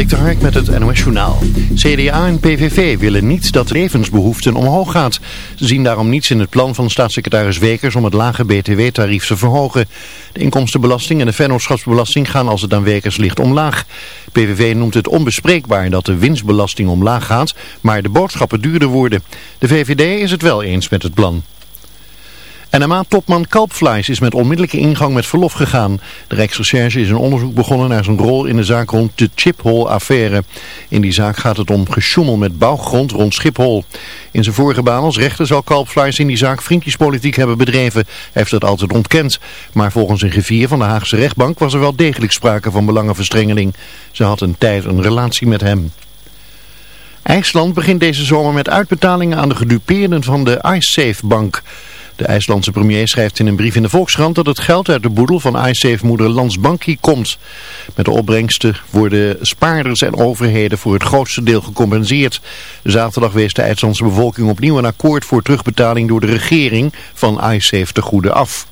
Dik Hark met het NOS Journaal. CDA en PVV willen niet dat de levensbehoeften omhoog gaat. Ze zien daarom niets in het plan van staatssecretaris Wekers om het lage btw-tarief te verhogen. De inkomstenbelasting en de vennootschapsbelasting gaan als het aan Wekers ligt omlaag. PVV noemt het onbespreekbaar dat de winstbelasting omlaag gaat, maar de boodschappen duurder worden. De VVD is het wel eens met het plan. NMA-topman Kalpfleis is met onmiddellijke ingang met verlof gegaan. De Rijksrecherche is een onderzoek begonnen naar zijn rol in de zaak rond de Chiphol-affaire. In die zaak gaat het om gesjoemel met bouwgrond rond Schiphol. In zijn vorige baan als rechter zal Kalpfleis in die zaak vriendjespolitiek hebben bedreven. Hij heeft dat altijd ontkend. Maar volgens een gevier van de Haagse rechtbank was er wel degelijk sprake van belangenverstrengeling. Ze had een tijd een relatie met hem. IJsland begint deze zomer met uitbetalingen aan de gedupeerden van de iSafe-bank. De IJslandse premier schrijft in een brief in de Volkskrant dat het geld uit de boedel van iSafe-moeder Landsbanki komt. Met de opbrengsten worden spaarders en overheden voor het grootste deel gecompenseerd. Zaterdag wees de IJslandse bevolking opnieuw een akkoord voor terugbetaling door de regering van iSafe te goede af.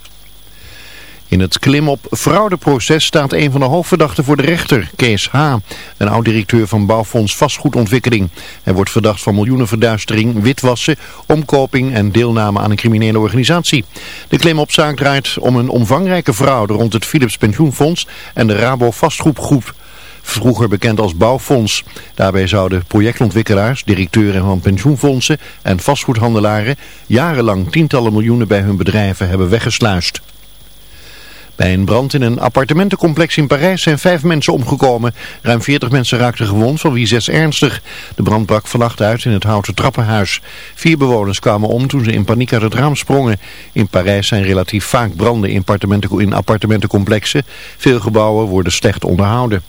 In het klimop fraudeproces staat een van de hoofdverdachten voor de rechter, Kees H., een oud-directeur van bouwfonds Vastgoedontwikkeling. Hij wordt verdacht van miljoenenverduistering, witwassen, omkoping en deelname aan een criminele organisatie. De klimopzaak draait om een omvangrijke fraude rond het Philips Pensioenfonds en de Rabo Vastgoedgroep vroeger bekend als bouwfonds. Daarbij zouden projectontwikkelaars, directeuren van pensioenfondsen en vastgoedhandelaren jarenlang tientallen miljoenen bij hun bedrijven hebben weggesluist. Bij een brand in een appartementencomplex in Parijs zijn vijf mensen omgekomen. Ruim 40 mensen raakten gewond, van wie zes ernstig. De brand brak vannacht uit in het houten trappenhuis. Vier bewoners kwamen om toen ze in paniek uit het raam sprongen. In Parijs zijn relatief vaak branden in, appartementen, in appartementencomplexen. Veel gebouwen worden slecht onderhouden.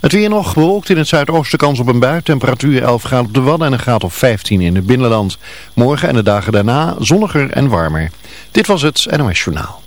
Het weer nog bewolkt in het zuidoosten kans op een bui. Temperatuur 11 graden op de Wadden en een graad of 15 in het binnenland. Morgen en de dagen daarna zonniger en warmer. Dit was het NOS Journaal.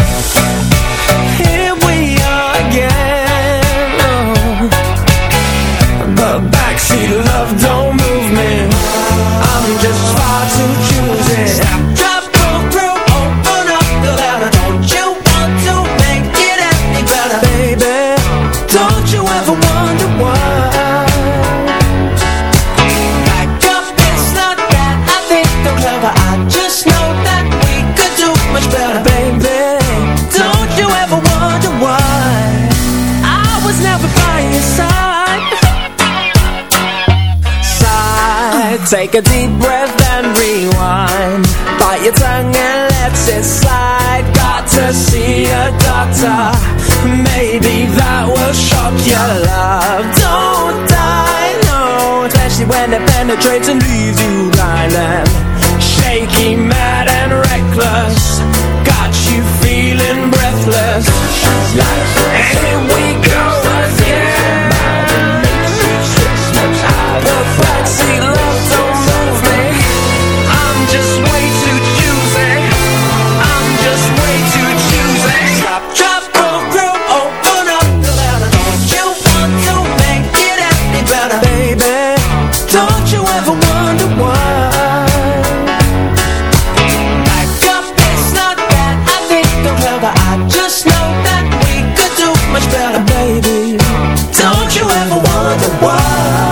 Take a deep breath much better, baby. Don't you ever wonder why?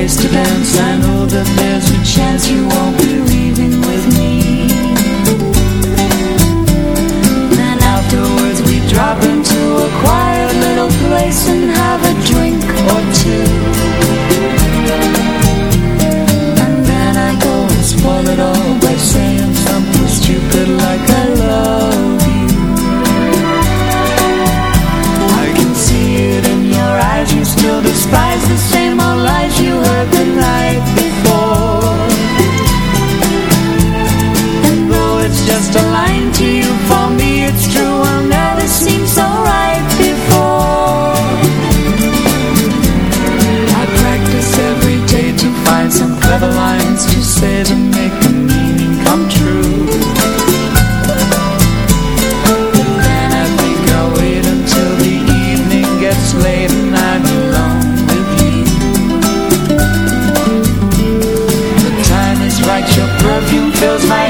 place to dance. I know that there's a chance you won't be fills my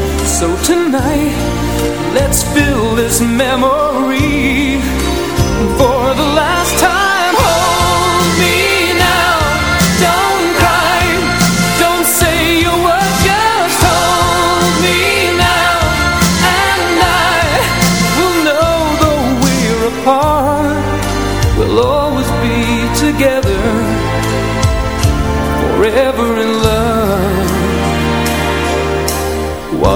so tonight, let's fill this memory for the last time.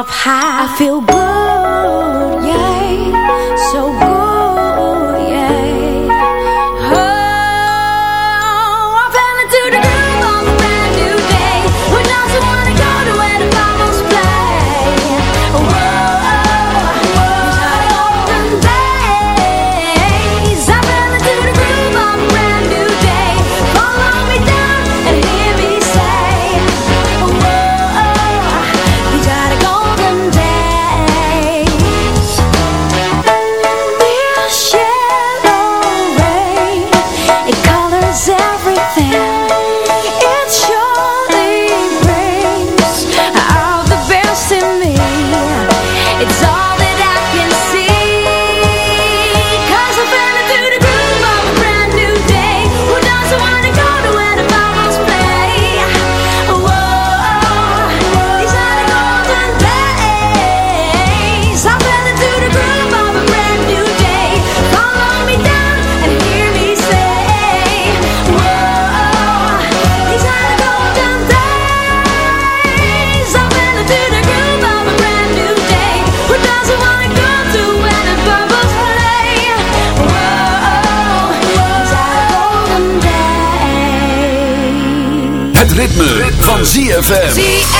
up high I feel ZFM.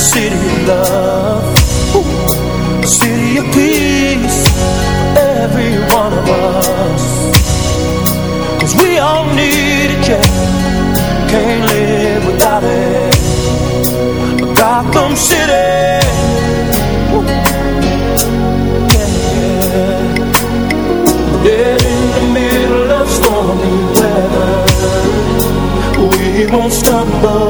city of love. Ooh. A city of peace for every one of us. Cause we all need it, yeah. Can't live without it. A Gotham City. Woo. Yeah. In the middle of stormy weather. We won't stumble.